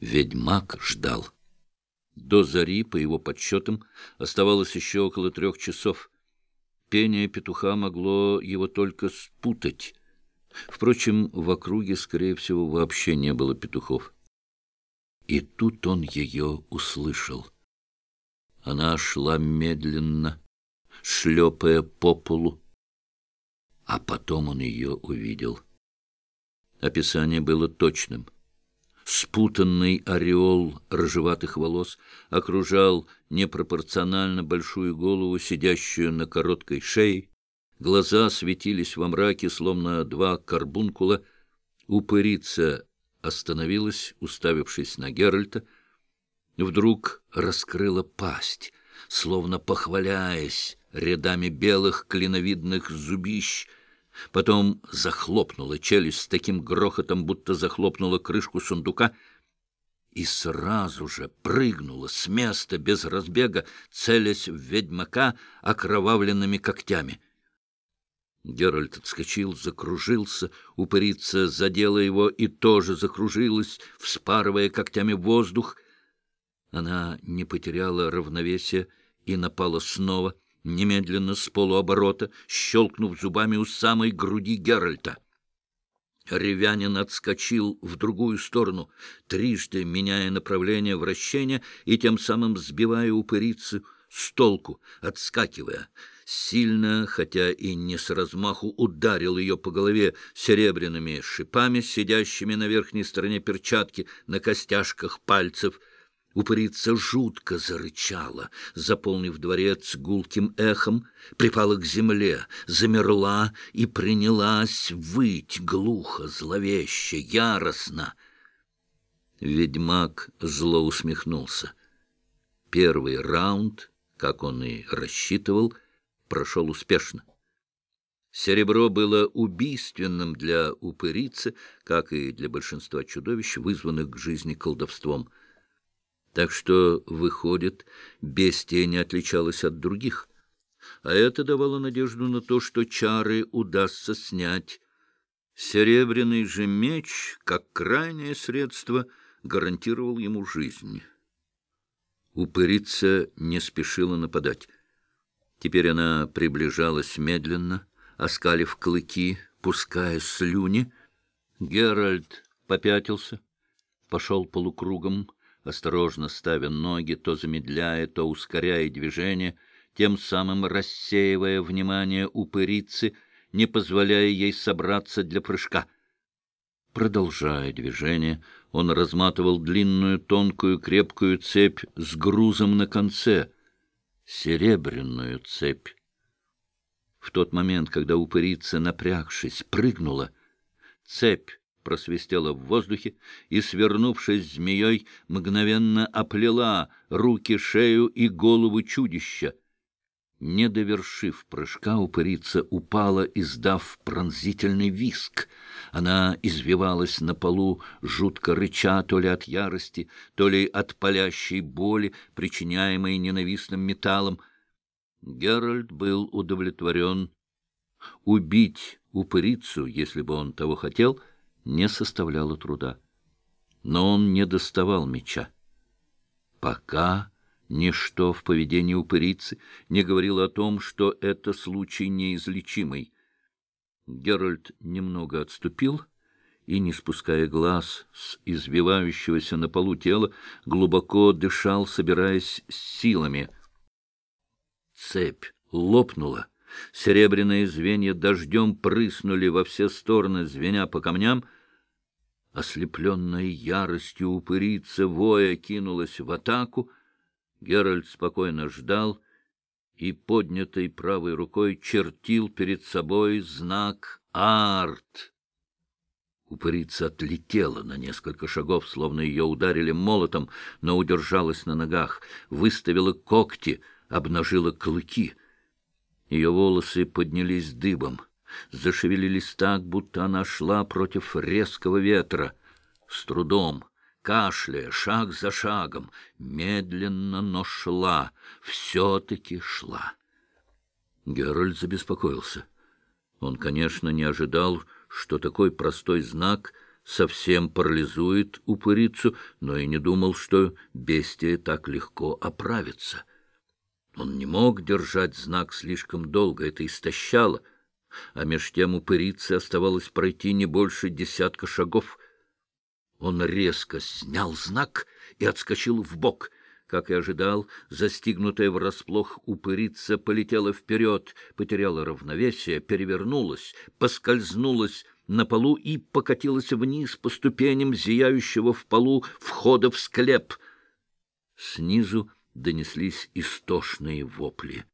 Ведьмак ждал. До зари, по его подсчетам, оставалось еще около трех часов. Пение петуха могло его только спутать. Впрочем, в округе, скорее всего, вообще не было петухов. И тут он ее услышал. Она шла медленно, шлепая по полу, а потом он ее увидел. Описание было точным — Спутанный ореол рыжеватых волос окружал непропорционально большую голову, сидящую на короткой шее. Глаза светились во мраке, словно два карбункула. Упырица остановилась, уставившись на Геральта. Вдруг раскрыла пасть, словно похваляясь рядами белых клиновидных зубищ — Потом захлопнула челюсть с таким грохотом, будто захлопнула крышку сундука, и сразу же прыгнула с места без разбега, целясь в ведьмака окровавленными когтями. Геральт отскочил, закружился, упырица задела его и тоже закружилась, вспарывая когтями воздух. Она не потеряла равновесия и напала снова — немедленно с полуоборота, щелкнув зубами у самой груди Геральта. Ревянин отскочил в другую сторону, трижды меняя направление вращения и тем самым сбивая упырицу с толку, отскакивая. Сильно, хотя и не с размаху, ударил ее по голове серебряными шипами, сидящими на верхней стороне перчатки, на костяшках пальцев — Упырица жутко зарычала, заполнив дворец гулким эхом, припала к земле, замерла и принялась выть глухо, зловеще, яростно. Ведьмак зло усмехнулся. Первый раунд, как он и рассчитывал, прошел успешно. Серебро было убийственным для упырицы, как и для большинства чудовищ, вызванных к жизни колдовством — так что, выходит, бестия не отличалась от других. А это давало надежду на то, что чары удастся снять. Серебряный же меч, как крайнее средство, гарантировал ему жизнь. Упырица не спешила нападать. Теперь она приближалась медленно, оскалив клыки, пуская слюни. Геральт попятился, пошел полукругом, осторожно ставя ноги, то замедляя, то ускоряя движение, тем самым рассеивая внимание упырицы, не позволяя ей собраться для прыжка. Продолжая движение, он разматывал длинную, тонкую, крепкую цепь с грузом на конце, серебряную цепь. В тот момент, когда упырица, напрягшись, прыгнула, цепь просвистела в воздухе и, свернувшись змеей, мгновенно оплела руки, шею и голову чудища. Не довершив прыжка, упырица упала, издав пронзительный виск. Она извивалась на полу, жутко рыча то ли от ярости, то ли от палящей боли, причиняемой ненавистным металлом. Геральт был удовлетворен. Убить упырицу, если бы он того хотел — не составляло труда. Но он не доставал меча. Пока ничто в поведении упырицы не говорило о том, что это случай неизлечимый. Геральт немного отступил и, не спуская глаз с извивающегося на полу тела, глубоко дышал, собираясь с силами. Цепь лопнула, Серебряные звенья дождем прыснули во все стороны, звеня по камням. Ослепленная яростью упырица воя кинулась в атаку. Геральт спокойно ждал и поднятой правой рукой чертил перед собой знак «Арт». Упырица отлетела на несколько шагов, словно ее ударили молотом, но удержалась на ногах, выставила когти, обнажила клыки — ее волосы поднялись дыбом, зашевелились так, будто она шла против резкого ветра. С трудом, кашляя, шаг за шагом, медленно, но шла, все-таки шла. Геральт забеспокоился. Он, конечно, не ожидал, что такой простой знак совсем парализует упырицу, но и не думал, что бестия так легко оправится. Он не мог держать знак слишком долго, это истощало, а меж тем упырице оставалось пройти не больше десятка шагов. Он резко снял знак и отскочил в бок. Как и ожидал, застигнутая врасплох упырица полетела вперед, потеряла равновесие, перевернулась, поскользнулась на полу и покатилась вниз по ступеням зияющего в полу входа в склеп. Снизу донеслись истошные вопли.